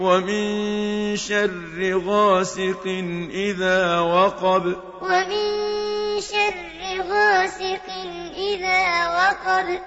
ومن شر غاسق إذا وقب. ومن شر غاسق إذا وقب.